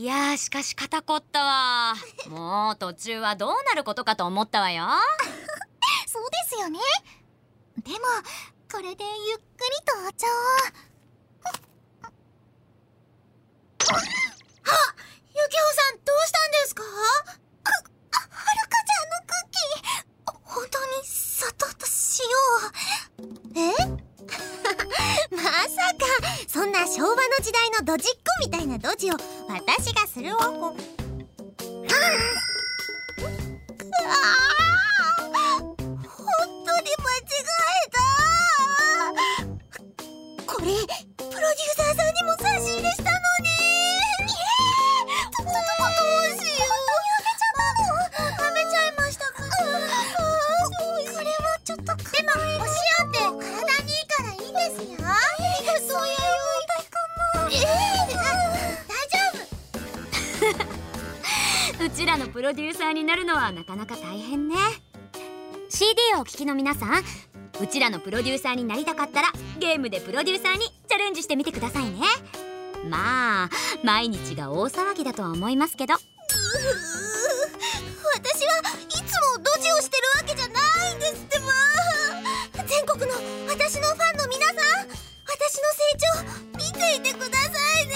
あーしかし肩こったわ。もう途中はどうなることかと思ったわよ。そうですよね。でもこれでゆっくりとお茶を。あユキオさんどうしたんですか？はるかちゃんのクッキー。本当に砂糖と塩を。え？まさかそんな昭和の時代のドジっ子みたいなドジを私こああ本当に間違えた。これプロデューサーさんにも差し入れしたのに。えー、どどどうしよう食べちゃいましたかこれはちょっとでもお塩って体にいいからいいですよ うちらのプロデューサーになるのはなかなか大変ね。CD をお聴きの皆さんうちらのプロデューサーになりたかったらゲームでプロデューサーにチャレンジしてみてくださいね。まあ毎日が大騒ぎだとは思いますけど。私はいつもドジをしてるわけじゃないんですってば。全国の私のファンの皆さん私の成長見ていてくださいね。